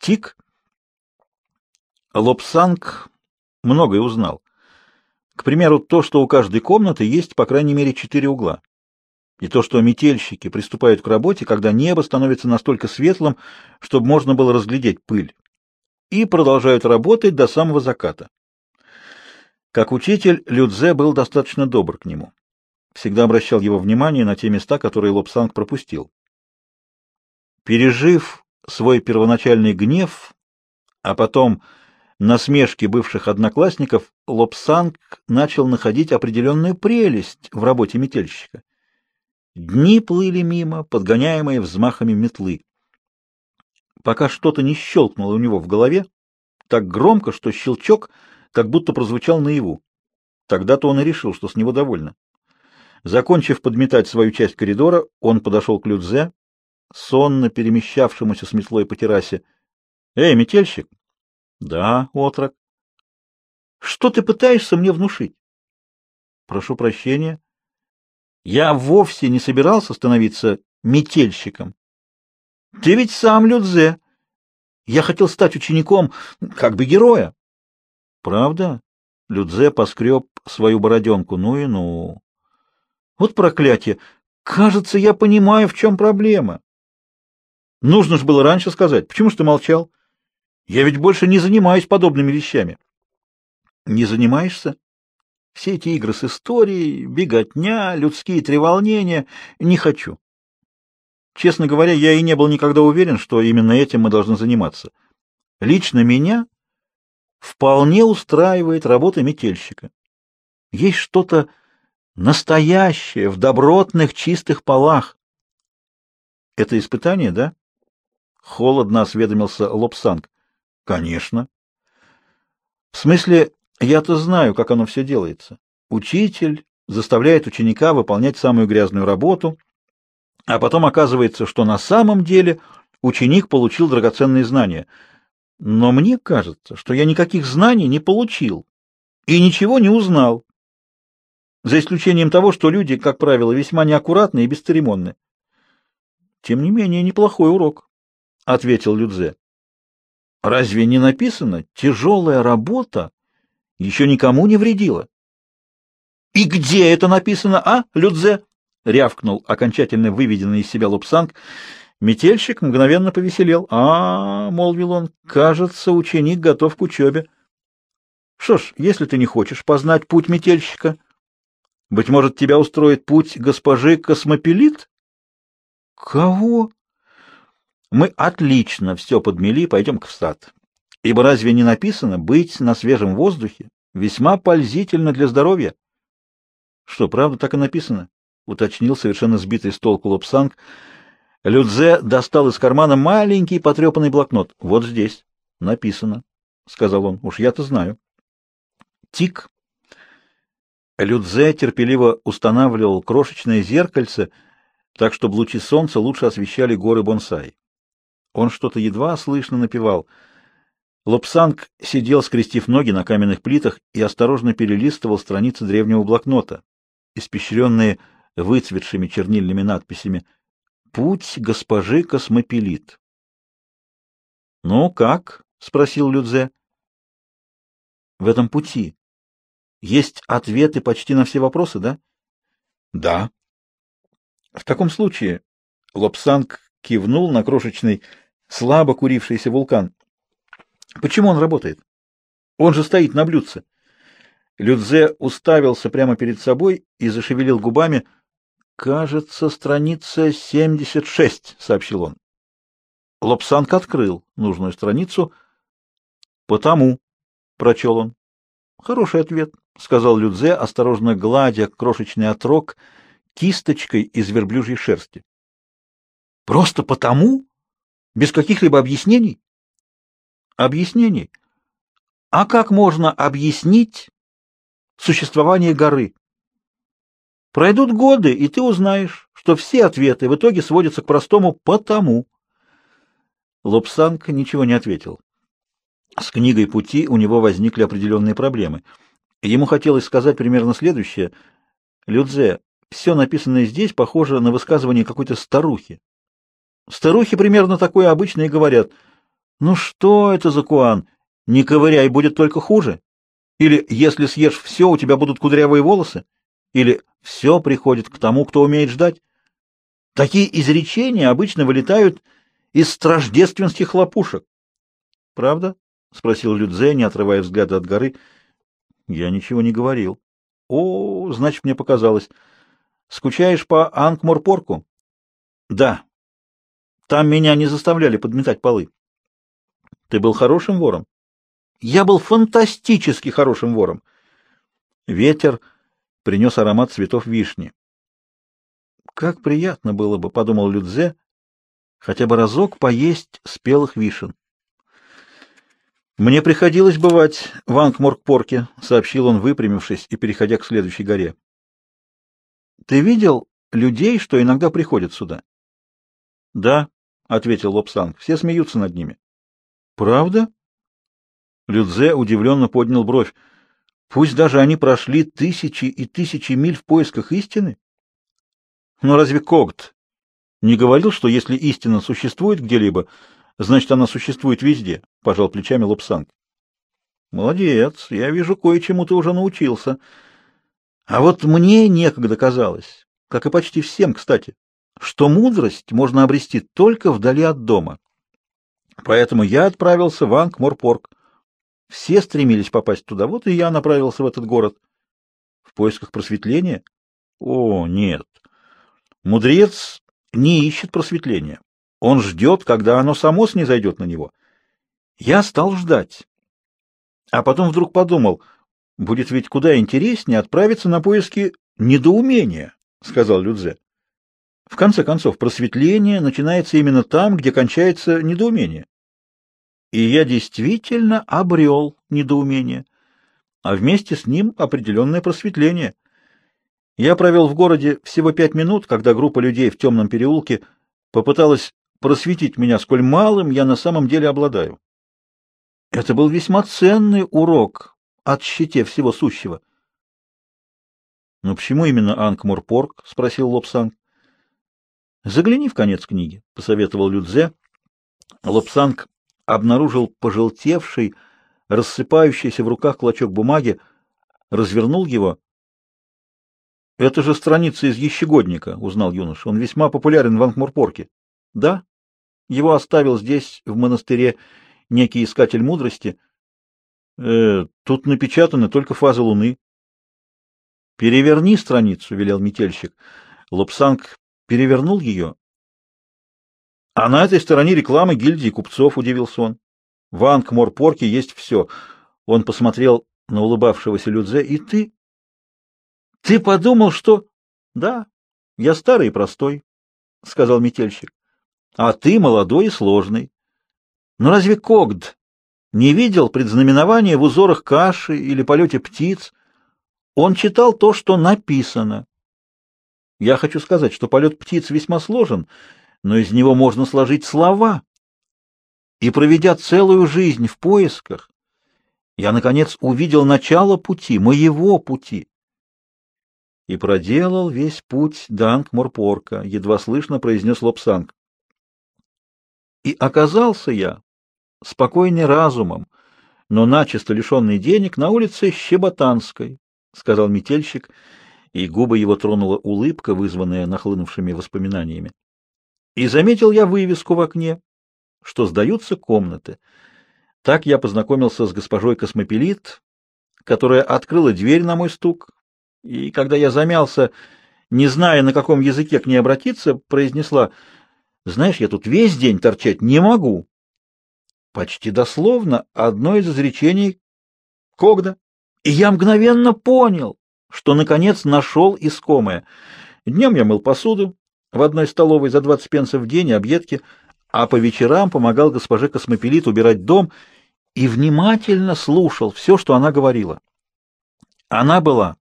Тик. Лобсанг многое узнал. К примеру, то, что у каждой комнаты есть по крайней мере четыре угла. И то, что метельщики приступают к работе, когда небо становится настолько светлым, чтобы можно было разглядеть пыль. И продолжают работать до самого заката. Как учитель, Людзе был достаточно добр к нему. Всегда обращал его внимание на те места, которые Лобсанг пропустил. Пережив свой первоначальный гнев, а потом насмешки бывших одноклассников, Лобсанг начал находить определенную прелесть в работе метельщика. Дни плыли мимо, подгоняемые взмахами метлы. Пока что-то не щелкнуло у него в голове, так громко, что щелчок как будто прозвучал наяву. Тогда-то он и решил, что с него довольно. Закончив подметать свою часть коридора, он подошел к Людзе, сонно перемещавшемуся с метлой по террасе. — Эй, метельщик! — Да, отрок. — Что ты пытаешься мне внушить? — Прошу прощения. Я вовсе не собирался становиться метельщиком. — Ты ведь сам Людзе. Я хотел стать учеником, как бы героя. — Правда? Людзе поскреб свою бороденку. Ну и ну. Вот проклятие! Кажется, я понимаю, в чем проблема. Нужно же было раньше сказать. Почему ж ты молчал? Я ведь больше не занимаюсь подобными вещами. Не занимаешься? Все эти игры с историей, беготня, людские треволнения — не хочу. Честно говоря, я и не был никогда уверен, что именно этим мы должны заниматься. Лично меня вполне устраивает работа метельщика. Есть что-то настоящее в добротных чистых полах. Это испытание, да? Холодно осведомился Лобсанг. Конечно. В смысле, я-то знаю, как оно все делается. Учитель заставляет ученика выполнять самую грязную работу, а потом оказывается, что на самом деле ученик получил драгоценные знания. Но мне кажется, что я никаких знаний не получил и ничего не узнал, за исключением того, что люди, как правило, весьма неаккуратны и бесцеремонны. Тем не менее, неплохой урок. — ответил Людзе. — Разве не написано «тяжелая работа» еще никому не вредила? — И где это написано, а, Людзе? — рявкнул окончательно выведенный из себя Лупсанг. Метельщик мгновенно повеселел. — А, — молвил он, — кажется, ученик готов к учебе. — Что ж, если ты не хочешь познать путь метельщика, быть может, тебя устроит путь госпожи Космопелит? — Кого? Мы отлично все подмели, пойдем в сад. Ибо разве не написано быть на свежем воздухе весьма пользительно для здоровья? Что, правда так и написано? уточнил совершенно сбитый с толку Лобсанг. Людзе достал из кармана маленький потрепанный блокнот. Вот здесь написано, сказал он. Уж я-то знаю. Тик. Людзе терпеливо устанавливал крошечное зеркальце, так чтобы лучи солнца лучше освещали горы бонсай. Он что-то едва слышно напевал. Лобсанг сидел, скрестив ноги на каменных плитах, и осторожно перелистывал страницы древнего блокнота, испещренные выцветшими чернильными надписями «Путь госпожи Космопелит». «Ну, как?» — спросил Людзе. «В этом пути есть ответы почти на все вопросы, да?» «Да». «В таком случае...» — Лобсанг кивнул на крошечный слабо курившийся вулкан. Почему он работает? Он же стоит на блюдце. Людзе уставился прямо перед собой и зашевелил губами. «Кажется, страница 76», — сообщил он. Лобсанг открыл нужную страницу. «Потому», — прочел он. «Хороший ответ», — сказал Людзе, осторожно гладя крошечный отрок кисточкой из верблюжьей шерсти. «Просто потому?» Без каких-либо объяснений? Объяснений? А как можно объяснить существование горы? Пройдут годы, и ты узнаешь, что все ответы в итоге сводятся к простому «потому». Лобсанг ничего не ответил. С книгой пути у него возникли определенные проблемы. Ему хотелось сказать примерно следующее. «Людзе, все написанное здесь похоже на высказывание какой-то старухи. Старухи примерно такое обычно и говорят. Ну что это за куан? Не ковыряй, будет только хуже. Или если съешь все, у тебя будут кудрявые волосы. Или все приходит к тому, кто умеет ждать. Такие изречения обычно вылетают из страждественских хлопушек. — Правда? — спросил Людзе, не отрывая взгляда от горы. — Я ничего не говорил. — О, значит, мне показалось. Скучаешь по Анкморпорку? — Да. Там меня не заставляли подметать полы. — Ты был хорошим вором? — Я был фантастически хорошим вором. Ветер принес аромат цветов вишни. Как приятно было бы, — подумал Людзе, — хотя бы разок поесть спелых вишен. «Мне приходилось бывать в Ангморкпорке», — сообщил он, выпрямившись и переходя к следующей горе. «Ты видел людей, что иногда приходят сюда?» «Да», — ответил Лобсанг, — «все смеются над ними». «Правда?» Людзе удивленно поднял бровь. «Пусть даже они прошли тысячи и тысячи миль в поисках истины?» «Но разве Когт не говорил, что если истина существует где-либо, Значит, она существует везде, — пожал плечами Лобсанг. Молодец, я вижу, кое-чему ты уже научился. А вот мне некогда казалось, как и почти всем, кстати, что мудрость можно обрести только вдали от дома. Поэтому я отправился в Ангморпорг. Все стремились попасть туда, вот и я направился в этот город. В поисках просветления? О, нет. Мудрец не ищет просветления. Он ждет, когда оно само снизойдет на него. Я стал ждать. А потом вдруг подумал, будет ведь куда интереснее отправиться на поиски недоумения, — сказал Людзе. В конце концов, просветление начинается именно там, где кончается недоумение. И я действительно обрел недоумение, а вместе с ним определенное просветление. Я провел в городе всего пять минут, когда группа людей в темном переулке попыталась просветить меня, сколь малым я на самом деле обладаю. Это был весьма ценный урок от щите всего сущего. — Но почему именно Ангморпорг? — спросил Лобсанг. — Загляни в конец книги, — посоветовал Людзе. Лобсанг обнаружил пожелтевший, рассыпающийся в руках клочок бумаги, развернул его. — Это же страница из Ещегодника, — узнал юноша. — Он весьма популярен в Ангморпорке. — Да, его оставил здесь, в монастыре, некий искатель мудрости. Э, тут напечатаны только фазы Луны. «Переверни страницу», — велел метельщик. Лобсанг перевернул ее. «А на этой стороне рекламы гильдии купцов», — удивился он. «В Ангморпорке есть все». Он посмотрел на улыбавшегося Людзе. «И ты? Ты подумал, что...» «Да, я старый и простой», — сказал метельщик а ты молодой и сложный. Но разве Когд не видел предзнаменования в узорах каши или полете птиц? Он читал то, что написано. Я хочу сказать, что полет птиц весьма сложен, но из него можно сложить слова. И проведя целую жизнь в поисках, я, наконец, увидел начало пути, моего пути. И проделал весь путь Данк Морпорка, едва слышно произнес Лобсанг. И оказался я, спокойный разумом, но начисто лишенный денег, на улице Щеботанской, — сказал метельщик, и губы его тронула улыбка, вызванная нахлынувшими воспоминаниями. И заметил я вывеску в окне, что сдаются комнаты. Так я познакомился с госпожой Космопелит, которая открыла дверь на мой стук, и когда я замялся, не зная, на каком языке к ней обратиться, произнесла — знаешь, я тут весь день торчать не могу. Почти дословно одно из изречений Когда. И я мгновенно понял, что наконец нашел искомое. Днем я мыл посуду в одной столовой за 20 пенсов в день, объедки, а по вечерам помогал госпоже Космопелит убирать дом и внимательно слушал все, что она говорила. Она была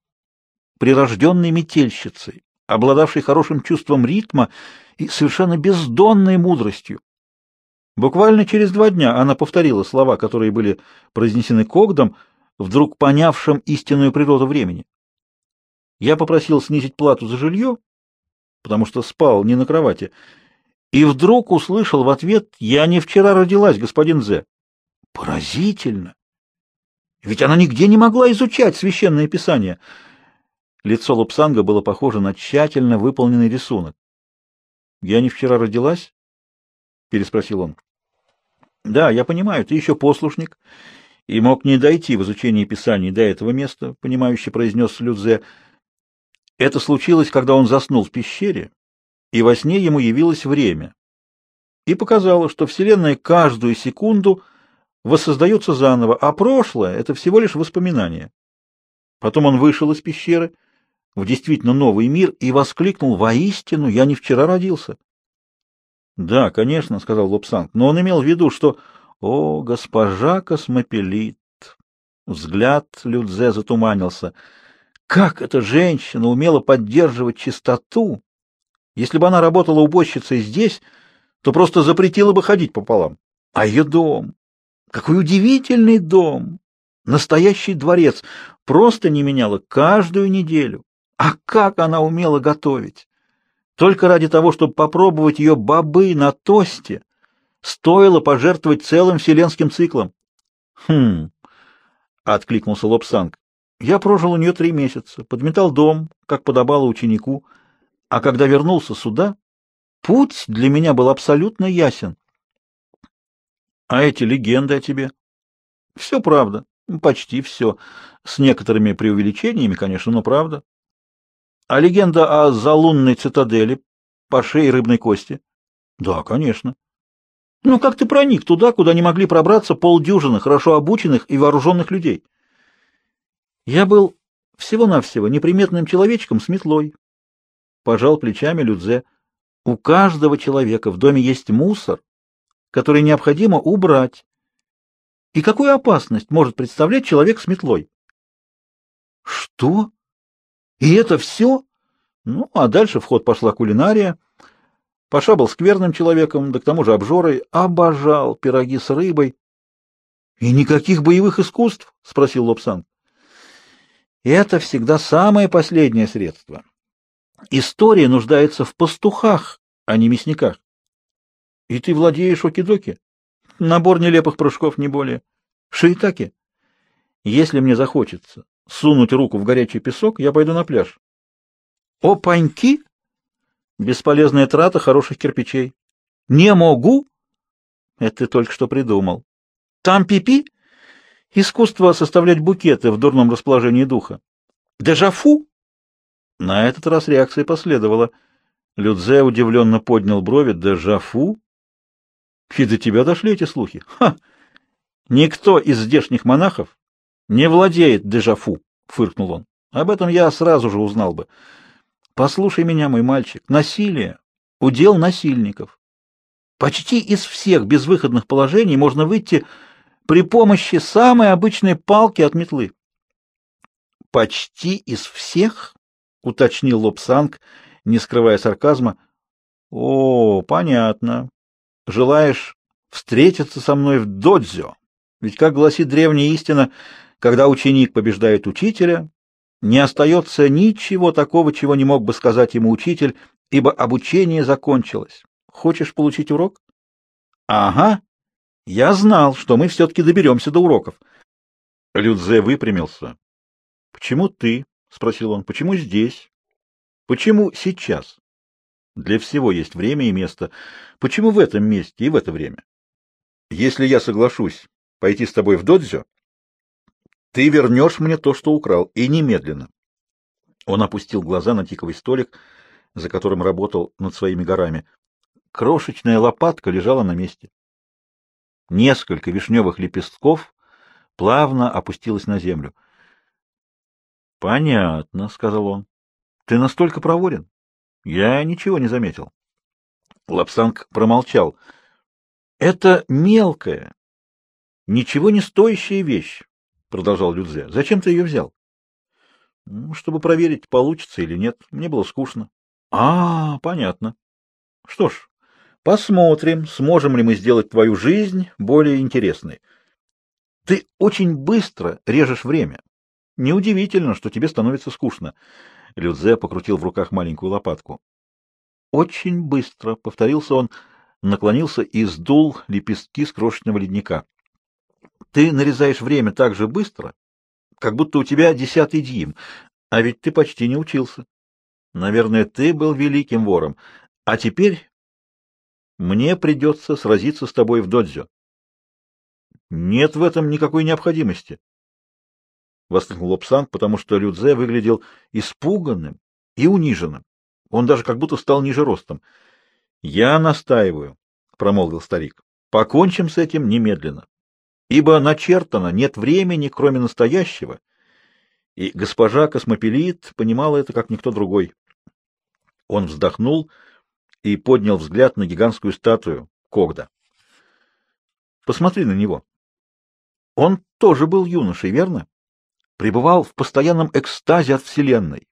прирожденной метельщицей, обладавшей хорошим чувством ритма и совершенно бездонной мудростью. Буквально через два дня она повторила слова, которые были произнесены Когдом, вдруг понявшим истинную природу времени. Я попросил снизить плату за жилье, потому что спал не на кровати, и вдруг услышал в ответ «Я не вчера родилась, господин Зе». Поразительно! Ведь она нигде не могла изучать священное писание. Лицо Лупсанга было похоже на тщательно выполненный рисунок. «Я не вчера родилась?» — переспросил он. «Да, я понимаю, ты еще послушник и мог не дойти в изучении писаний до этого места», — понимающе произнес Людзе. «Это случилось, когда он заснул в пещере, и во сне ему явилось время, и показало, что Вселенная каждую секунду воссоздается заново, а прошлое — это всего лишь воспоминание. Потом он вышел из пещеры в действительно новый мир и воскликнул «Воистину, я не вчера родился». «Да, конечно», — сказал Лобсанг, — «но он имел в виду, что...» «О, госпожа Космопелит!» Взгляд Людзе затуманился. «Как эта женщина умела поддерживать чистоту если бы она работала уборщицей здесь, то просто запретила бы ходить пополам. А ее дом... Какой удивительный дом! Настоящий дворец. Просто не меняла каждую неделю. А как она умела готовить! Только ради того, чтобы попробовать ее бобы на тосте, стоило пожертвовать целым вселенским циклом. Хм, откликнулся Лобсанг. Я прожил у нее три месяца, подметал дом, как подобало ученику, а когда вернулся сюда, путь для меня был абсолютно ясен. А эти легенды о тебе? Все правда, почти все. С некоторыми преувеличениями, конечно, но правда. А легенда о залунной цитадели, по шее рыбной кости? Да, конечно. Ну, как ты проник туда, куда не могли пробраться полдюжины хорошо обученных и вооруженных людей? Я был всего-навсего неприметным человечком с метлой, пожал плечами Людзе. У каждого человека в доме есть мусор, который необходимо убрать. И какую опасность может представлять человек с метлой? Что? И это все? Ну, а дальше в ход пошла кулинария. Паша был скверным человеком, да к тому же обжорой, обожал пироги с рыбой. — И никаких боевых искусств? — спросил Лобсан. — Это всегда самое последнее средство. История нуждается в пастухах, а не мясниках. И ты владеешь оки-доки? Набор нелепых прыжков, не более. Шиитаки? Если мне захочется сунуть руку в горячий песок, я пойду на пляж. Опаньки? Бесполезная трата хороших кирпичей. Не могу? Это ты только что придумал. Там пипи? Искусство составлять букеты в дурном расположении духа. Дежафу? На этот раз реакция последовала. Людзе удивленно поднял брови. «Дежафу? И до тебя дошли эти слухи? Ха! Никто из здешних монахов не владеет дежафу!» — фыркнул он. «Об этом я сразу же узнал бы. Послушай меня, мой мальчик. Насилие — удел насильников. Почти из всех безвыходных положений можно выйти при помощи самой обычной палки от метлы. Почти из всех — уточнил Лобсанг, не скрывая сарказма. — О, понятно. Желаешь встретиться со мной в додзё? Ведь, как гласит древняя истина, когда ученик побеждает учителя, не остается ничего такого, чего не мог бы сказать ему учитель, ибо обучение закончилось. Хочешь получить урок? — Ага. Я знал, что мы все-таки доберемся до уроков. Людзе выпрямился. — Почему ты — спросил он. — Почему здесь? Почему сейчас? Для всего есть время и место. Почему в этом месте и в это время? Если я соглашусь пойти с тобой в додзё, ты вернешь мне то, что украл, и немедленно. Он опустил глаза на тиковый столик, за которым работал над своими горами. Крошечная лопатка лежала на месте. Несколько вишневых лепестков плавно опустилось на землю —— Понятно, — сказал он. — Ты настолько проворен? Я ничего не заметил. Лапсанг промолчал. — Это мелкая, ничего не стоящая вещь, — продолжал Людзе. — Зачем ты ее взял? — Чтобы проверить, получится или нет. Мне было скучно. — А, понятно. Что ж, посмотрим, сможем ли мы сделать твою жизнь более интересной. Ты очень быстро режешь время. Неудивительно, что тебе становится скучно. Людзе покрутил в руках маленькую лопатку. Очень быстро, — повторился он, наклонился и сдул лепестки с крошечного ледника. Ты нарезаешь время так же быстро, как будто у тебя десятый дьим, а ведь ты почти не учился. Наверное, ты был великим вором, а теперь мне придется сразиться с тобой в додзё. Нет в этом никакой необходимости. — воскликнул Лапсанг, потому что Людзе выглядел испуганным и униженным. Он даже как будто стал ниже ростом. — Я настаиваю, — промолвил старик. — Покончим с этим немедленно. Ибо начертано нет времени, кроме настоящего, и госпожа Космопелит понимала это, как никто другой. Он вздохнул и поднял взгляд на гигантскую статую Когда. — Посмотри на него. Он тоже был юношей, верно? Пребывал в постоянном экстазе от Вселенной.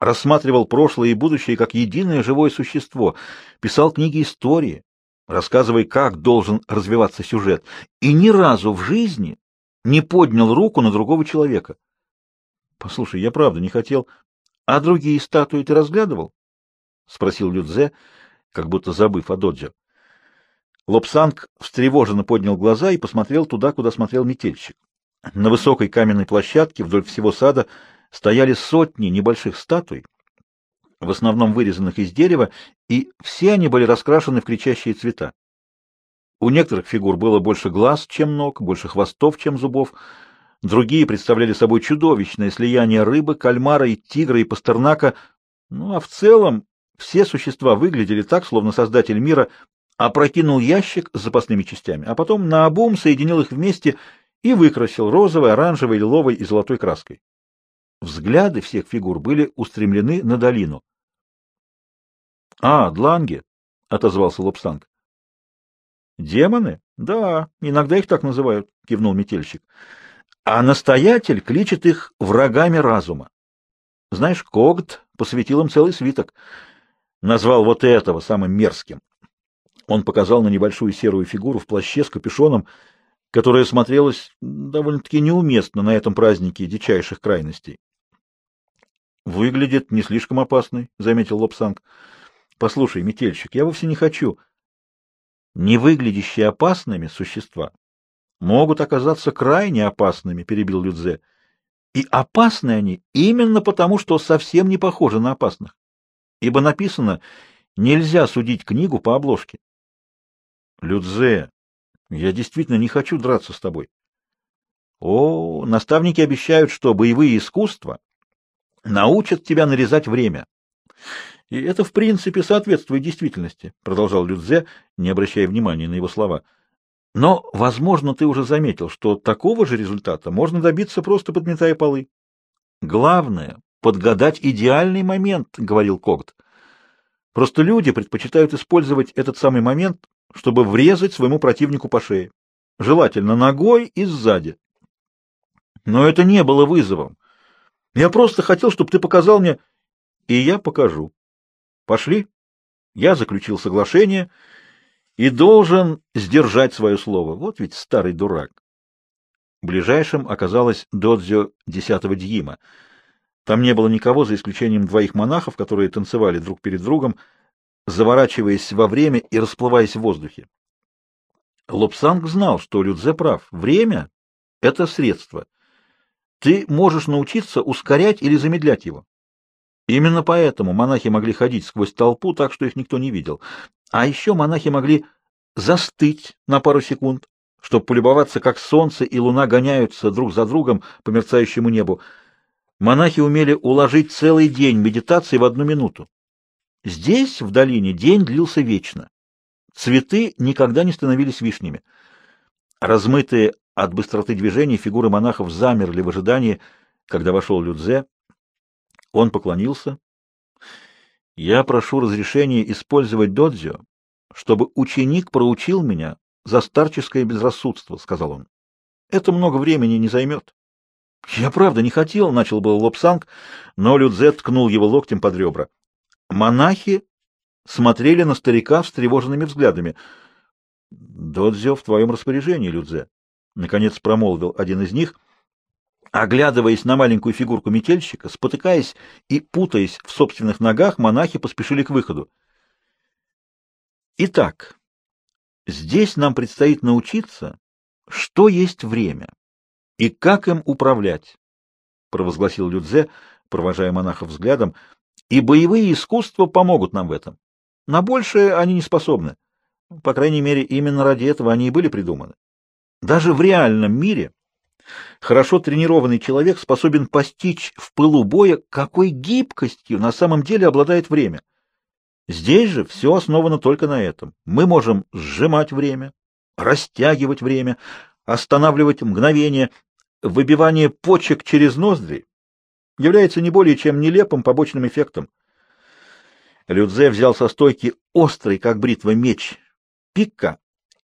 Рассматривал прошлое и будущее как единое живое существо, писал книги истории, рассказывая, как должен развиваться сюжет, и ни разу в жизни не поднял руку на другого человека. — Послушай, я правда не хотел. — А другие статуи ты разглядывал? — спросил Людзе, как будто забыв о Додже. Лобсанг встревоженно поднял глаза и посмотрел туда, куда смотрел метельщик. На высокой каменной площадке вдоль всего сада стояли сотни небольших статуй, в основном вырезанных из дерева, и все они были раскрашены в кричащие цвета. У некоторых фигур было больше глаз, чем ног, больше хвостов, чем зубов. Другие представляли собой чудовищное слияние рыбы, кальмара и тигра и пастернака. Ну, а в целом все существа выглядели так, словно создатель мира опрокинул ящик с запасными частями, а потом наобум соединил их вместе и выкрасил розовой, оранжевой, лиловой и золотой краской. Взгляды всех фигур были устремлены на долину. — А, дланги, — отозвался Лобстанг. — Демоны? Да, иногда их так называют, — кивнул метельщик. — А настоятель кличет их врагами разума. Знаешь, Когт посвятил им целый свиток. Назвал вот этого самым мерзким. Он показал на небольшую серую фигуру в плаще с капюшоном, которая смотрелась довольно-таки неуместно на этом празднике дичайших крайностей. «Выглядит не слишком опасный», — заметил Лобсанг. «Послушай, метельщик, я вовсе не хочу. Не выглядящие опасными существа могут оказаться крайне опасными», — перебил Людзе. «И опасны они именно потому, что совсем не похожи на опасных. Ибо написано, нельзя судить книгу по обложке. Людзе, я действительно не хочу драться с тобой. О, наставники обещают, что боевые искусства научат тебя нарезать время. И это, в принципе, соответствует действительности, продолжал Людзе, не обращая внимания на его слова. Но, возможно, ты уже заметил, что такого же результата можно добиться просто подметая полы. Главное — подгадать идеальный момент, — говорил Когт. Просто люди предпочитают использовать этот самый момент чтобы врезать своему противнику по шее, желательно ногой и сзади. Но это не было вызовом. Я просто хотел, чтобы ты показал мне, и я покажу. Пошли. Я заключил соглашение и должен сдержать свое слово. Вот ведь старый дурак. Ближайшим оказалось додзё десятого дьима. Там не было никого, за исключением двоих монахов, которые танцевали друг перед другом, заворачиваясь во время и расплываясь в воздухе. Лобсанг знал, что Людзе прав. Время — это средство. Ты можешь научиться ускорять или замедлять его. Именно поэтому монахи могли ходить сквозь толпу так, что их никто не видел. А еще монахи могли застыть на пару секунд, чтобы полюбоваться, как солнце и луна гоняются друг за другом по мерцающему небу. Монахи умели уложить целый день медитации в одну минуту. Здесь, в долине, день длился вечно. Цветы никогда не становились вишнями. Размытые от быстроты движений фигуры монахов замерли в ожидании, когда вошел Людзе. Он поклонился. «Я прошу разрешения использовать додзё, чтобы ученик проучил меня за старческое безрассудство», — сказал он. «Это много времени не займет». «Я правда не хотел», — начал был Лобсанг, но Людзе ткнул его локтем под ребра. Монахи смотрели на старика встревоженными взглядами. — Додзё в твоем распоряжении, Людзе, — наконец промолвил один из них, оглядываясь на маленькую фигурку метельщика, спотыкаясь и путаясь в собственных ногах, монахи поспешили к выходу. Итак, здесь нам предстоит научиться, что есть время и как им управлять, провозгласил Людзе, провожая монаха взглядом, и боевые искусства помогут нам в этом. На большее они не способны. По крайней мере, именно ради этого они и были придуманы. Даже в реальном мире хорошо тренированный человек способен постичь в пылу боя, какой гибкостью на самом деле обладает время. Здесь же все основано только на этом. Мы можем сжимать время, растягивать время, останавливать мгновение. Выбивание почек через ноздри является не более чем нелепым побочным эффектом. Людзе взял со стойки острый, как бритва, меч пикка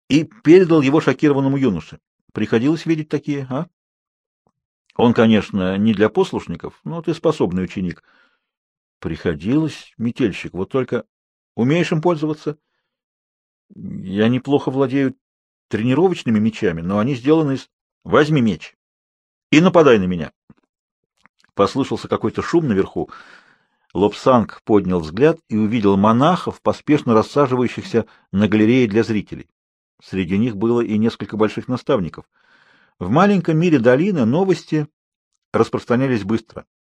и передал его шокированному юноше. Приходилось видеть такие, а? Он, конечно, не для послушников, но ты способный ученик. Приходилось, метельщик, вот только умеешь им пользоваться? Я неплохо владею тренировочными мечами, но они сделаны из... Возьми меч и нападай на меня. Послышался какой-то шум наверху. Лобсанг поднял взгляд и увидел монахов, поспешно рассаживающихся на галерее для зрителей. Среди них было и несколько больших наставников. В маленьком мире долины новости распространялись быстро.